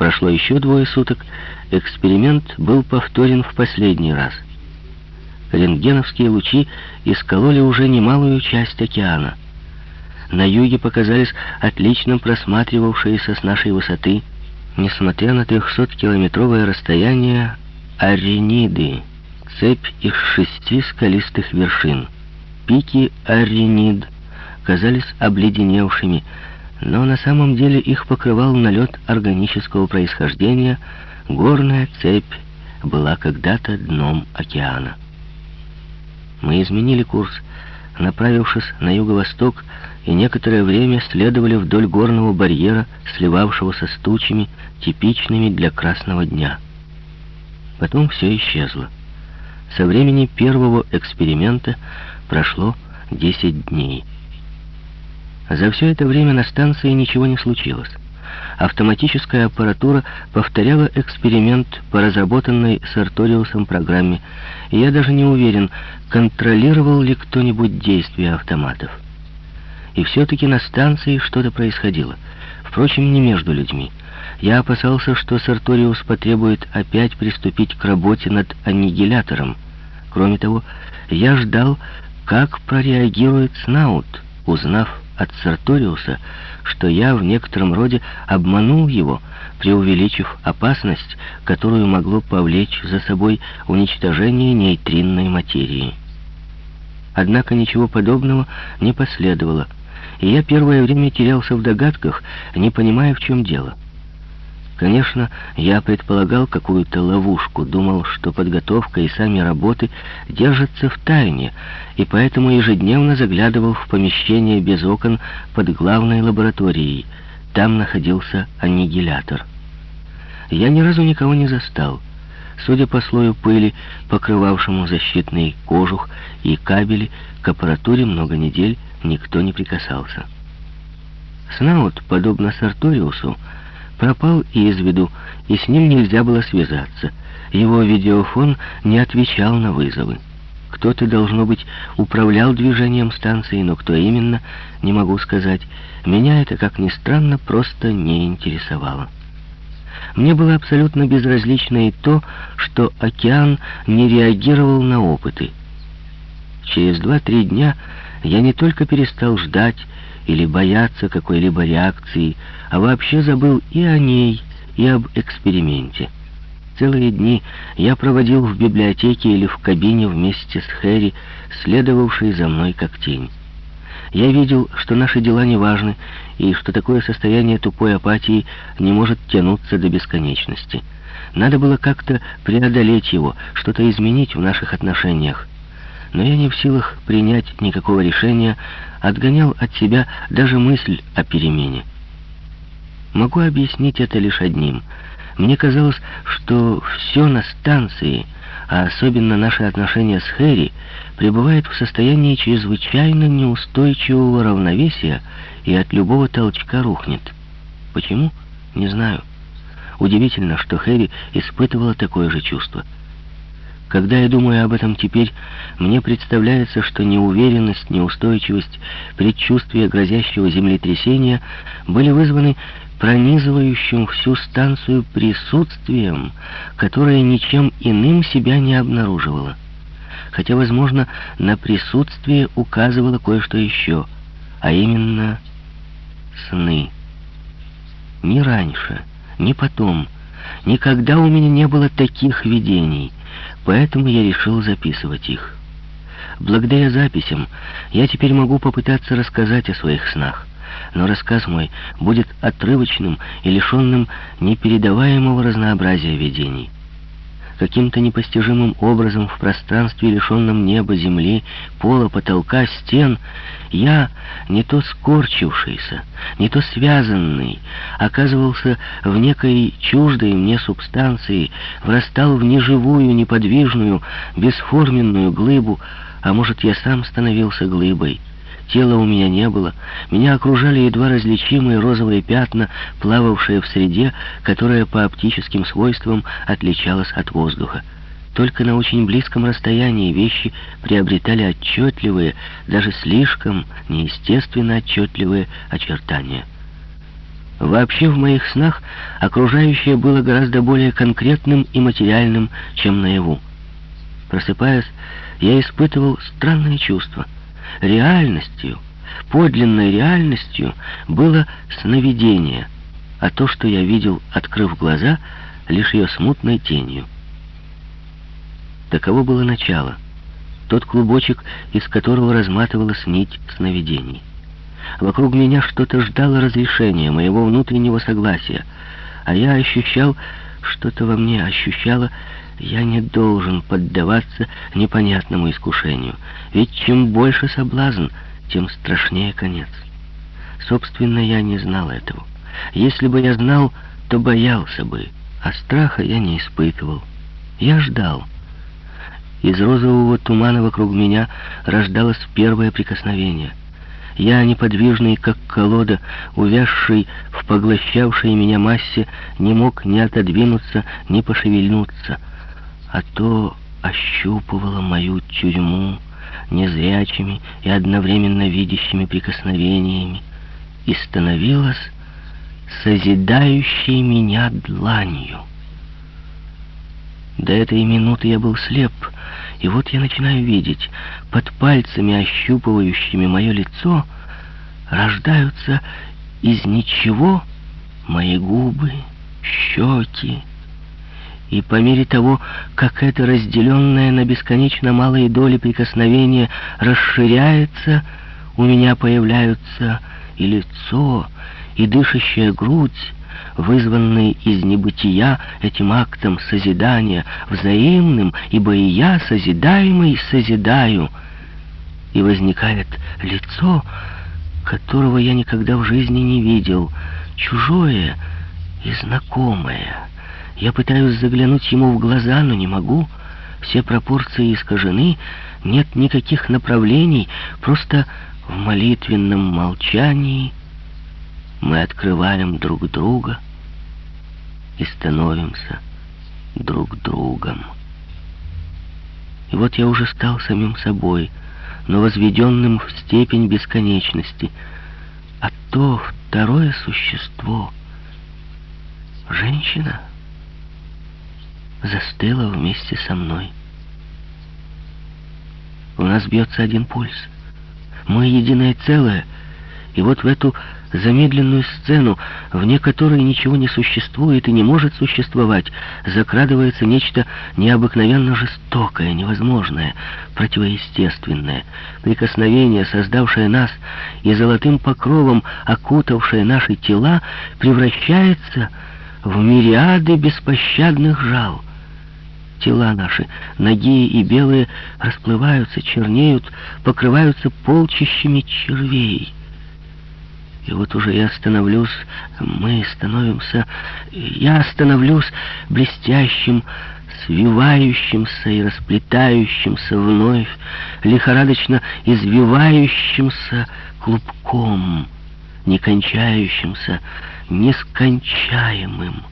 Прошло еще двое суток, эксперимент был повторен в последний раз. Рентгеновские лучи искололи уже немалую часть океана. На юге показались отлично просматривавшиеся с нашей высоты, несмотря на 300-километровое расстояние, арениды, цепь из шести скалистых вершин. Пики аренид казались обледеневшими, но на самом деле их покрывал налет органического происхождения, горная цепь была когда-то дном океана. Мы изменили курс, направившись на юго-восток, и некоторое время следовали вдоль горного барьера, сливавшегося с тучами, типичными для красного дня. Потом все исчезло. Со времени первого эксперимента прошло 10 дней. За все это время на станции ничего не случилось. Автоматическая аппаратура повторяла эксперимент по разработанной с Арториусом программе, и я даже не уверен, контролировал ли кто-нибудь действия автоматов. И все-таки на станции что-то происходило. Впрочем, не между людьми. Я опасался, что Сарториус потребует опять приступить к работе над аннигилятором. Кроме того, я ждал, как прореагирует Снаут, узнав от Сарториуса, что я в некотором роде обманул его, преувеличив опасность, которую могло повлечь за собой уничтожение нейтринной материи. Однако ничего подобного не последовало, и я первое время терялся в догадках, не понимая, в чем дело. Конечно, я предполагал какую-то ловушку, думал, что подготовка и сами работы держатся в тайне, и поэтому ежедневно заглядывал в помещение без окон под главной лабораторией. Там находился аннигилятор. Я ни разу никого не застал. Судя по слою пыли, покрывавшему защитный кожух и кабели, к аппаратуре много недель никто не прикасался. Снаут, подобно Сарториусу, пропал из виду, и с ним нельзя было связаться. Его видеофон не отвечал на вызовы. Кто-то, должно быть, управлял движением станции, но кто именно, не могу сказать. Меня это, как ни странно, просто не интересовало. Мне было абсолютно безразлично и то, что океан не реагировал на опыты. Через два-три дня я не только перестал ждать или бояться какой-либо реакции, а вообще забыл и о ней, и об эксперименте. Целые дни я проводил в библиотеке или в кабине вместе с Хэри, следовавшей за мной как тень. Я видел, что наши дела не важны, и что такое состояние тупой апатии не может тянуться до бесконечности. Надо было как-то преодолеть его, что-то изменить в наших отношениях. Но я не в силах принять никакого решения, отгонял от себя даже мысль о перемене. Могу объяснить это лишь одним. Мне казалось, что все на станции, а особенно наши отношения с Хэри, пребывает в состоянии чрезвычайно неустойчивого равновесия и от любого толчка рухнет. Почему? Не знаю. Удивительно, что Хэри испытывала такое же чувство. Когда я думаю об этом теперь, мне представляется, что неуверенность, неустойчивость, предчувствие грозящего землетрясения были вызваны пронизывающим всю станцию присутствием, которое ничем иным себя не обнаруживало. Хотя, возможно, на присутствие указывало кое-что еще, а именно сны. Ни раньше, ни потом, никогда у меня не было таких видений — Поэтому я решил записывать их. Благодаря записям я теперь могу попытаться рассказать о своих снах, но рассказ мой будет отрывочным и лишенным непередаваемого разнообразия видений каким-то непостижимым образом в пространстве, лишенном неба, земли, пола, потолка, стен, я, не то скорчившийся, не то связанный, оказывался в некой чуждой мне субстанции, врастал в неживую, неподвижную, бесформенную глыбу, а может, я сам становился глыбой. Тела у меня не было. Меня окружали едва различимые розовые пятна, плававшие в среде, которая по оптическим свойствам отличалась от воздуха. Только на очень близком расстоянии вещи приобретали отчетливые, даже слишком неестественно отчетливые очертания. Вообще в моих снах окружающее было гораздо более конкретным и материальным, чем наяву. Просыпаясь, я испытывал странное чувство. Реальностью, подлинной реальностью было сновидение, а то, что я видел, открыв глаза, лишь ее смутной тенью. Таково было начало, тот клубочек, из которого разматывалась нить сновидений. Вокруг меня что-то ждало разрешения, моего внутреннего согласия, а я ощущал, что-то во мне ощущало, я не должен поддаваться непонятному искушению, ведь чем больше соблазн, тем страшнее конец. Собственно, я не знал этого. Если бы я знал, то боялся бы, а страха я не испытывал. Я ждал. Из розового тумана вокруг меня рождалось первое прикосновение. Я, неподвижный, как колода, увязший в поглощавшей меня массе, не мог ни отодвинуться, ни пошевельнуться, а то ощупывало мою тюрьму незрячими и одновременно видящими прикосновениями и становилось созидающей меня дланью. До этой минуты я был слеп, и вот я начинаю видеть, под пальцами, ощупывающими мое лицо, рождаются из ничего мои губы, щеки. И по мере того, как это разделенное на бесконечно малые доли прикосновения расширяется, у меня появляются и лицо, и дышащая грудь, вызванный из небытия этим актом созидания, взаимным, ибо и я, созидаемый, созидаю. И возникает лицо, которого я никогда в жизни не видел, чужое и знакомое. Я пытаюсь заглянуть ему в глаза, но не могу. Все пропорции искажены, нет никаких направлений, просто в молитвенном молчании мы открываем друг друга и становимся друг другом. И вот я уже стал самим собой, но возведенным в степень бесконечности. А то второе существо, женщина, застыла вместе со мной. У нас бьется один пульс. Мы единое целое, и вот в эту замедленную сцену, вне которой ничего не существует и не может существовать, закрадывается нечто необыкновенно жестокое, невозможное, противоестественное. Прикосновение, создавшее нас и золотым покровом окутавшее наши тела, превращается в мириады беспощадных жал. Тела наши, ноги и белые, расплываются, чернеют, покрываются полчищами червей. И вот уже я становлюсь, мы становимся, я становлюсь блестящим, свивающимся и расплетающимся вновь, лихорадочно извивающимся клубком, не кончающимся, нескончаемым.